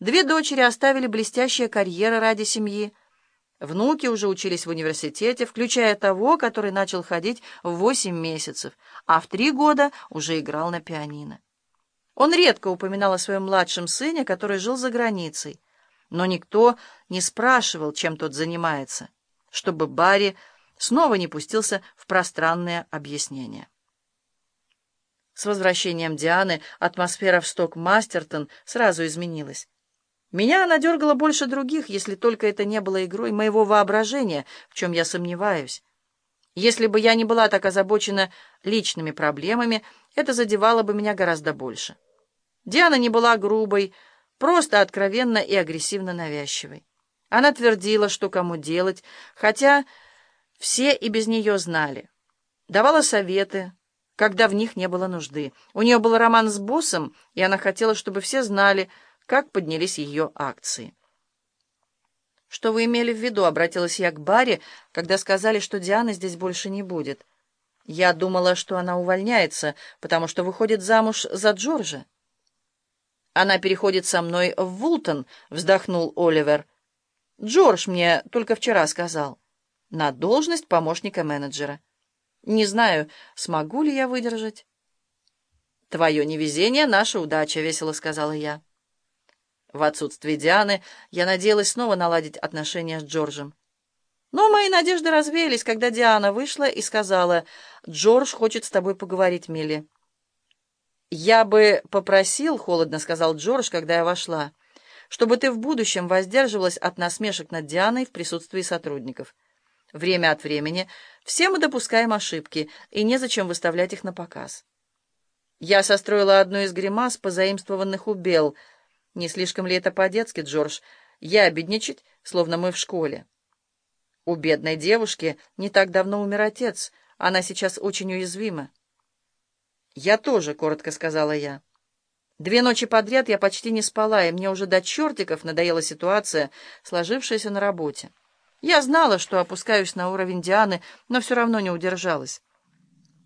Две дочери оставили блестящие карьеры ради семьи. Внуки уже учились в университете, включая того, который начал ходить в восемь месяцев, а в три года уже играл на пианино. Он редко упоминал о своем младшем сыне, который жил за границей, но никто не спрашивал, чем тот занимается, чтобы Барри снова не пустился в пространные объяснения. С возвращением Дианы атмосфера в Сток-Мастертон сразу изменилась. Меня она дергала больше других, если только это не было игрой моего воображения, в чем я сомневаюсь. Если бы я не была так озабочена личными проблемами, это задевало бы меня гораздо больше. Диана не была грубой, просто откровенно и агрессивно навязчивой. Она твердила, что кому делать, хотя все и без нее знали. Давала советы, когда в них не было нужды. У нее был роман с боссом, и она хотела, чтобы все знали, как поднялись ее акции. «Что вы имели в виду?» — обратилась я к Барри, когда сказали, что Дианы здесь больше не будет. Я думала, что она увольняется, потому что выходит замуж за Джорджа. «Она переходит со мной в Вултон», — вздохнул Оливер. «Джордж мне только вчера сказал. На должность помощника менеджера. Не знаю, смогу ли я выдержать». «Твое невезение — наша удача», — весело сказала я. В отсутствие Дианы я надеялась снова наладить отношения с Джорджем. Но мои надежды развеялись, когда Диана вышла и сказала, «Джордж хочет с тобой поговорить, Милли». «Я бы попросил, — холодно сказал Джордж, когда я вошла, — чтобы ты в будущем воздерживалась от насмешек над Дианой в присутствии сотрудников. Время от времени все мы допускаем ошибки, и незачем выставлять их на показ». Я состроила одну из гримас, позаимствованных у Белл, — не слишком ли это по-детски, Джордж? Я обедничать, словно мы в школе. У бедной девушки не так давно умер отец. Она сейчас очень уязвима. «Я тоже», — коротко сказала я. Две ночи подряд я почти не спала, и мне уже до чертиков надоела ситуация, сложившаяся на работе. Я знала, что опускаюсь на уровень Дианы, но все равно не удержалась.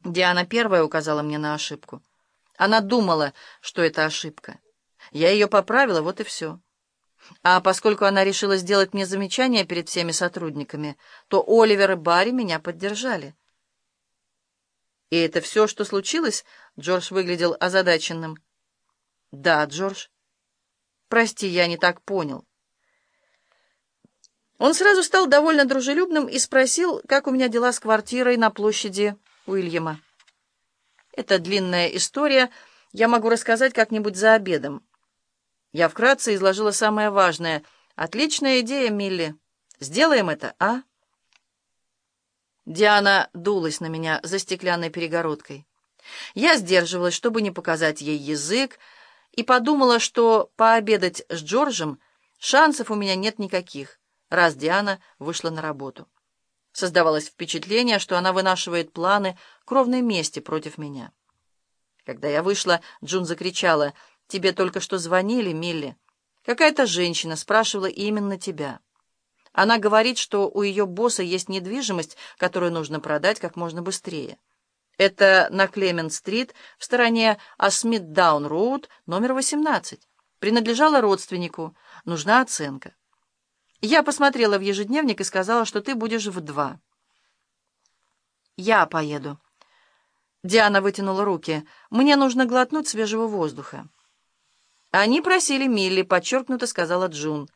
Диана первая указала мне на ошибку. Она думала, что это ошибка. Я ее поправила, вот и все. А поскольку она решила сделать мне замечание перед всеми сотрудниками, то Оливер и Барри меня поддержали. «И это все, что случилось?» — Джордж выглядел озадаченным. «Да, Джордж. Прости, я не так понял». Он сразу стал довольно дружелюбным и спросил, как у меня дела с квартирой на площади Уильяма. «Это длинная история, я могу рассказать как-нибудь за обедом». Я вкратце изложила самое важное. «Отличная идея, Милли. Сделаем это, а?» Диана дулась на меня за стеклянной перегородкой. Я сдерживалась, чтобы не показать ей язык, и подумала, что пообедать с Джорджем шансов у меня нет никаких, раз Диана вышла на работу. Создавалось впечатление, что она вынашивает планы кровной мести против меня. Когда я вышла, Джун закричала — Тебе только что звонили, Милли. Какая-то женщина спрашивала именно тебя. Она говорит, что у ее босса есть недвижимость, которую нужно продать как можно быстрее. Это на Клемент-стрит в стороне от Смитдаун-Роуд, номер 18. Принадлежала родственнику. Нужна оценка. Я посмотрела в ежедневник и сказала, что ты будешь в два. Я поеду. Диана вытянула руки. Мне нужно глотнуть свежего воздуха. «Они просили Милли», — подчеркнуто сказала Джун.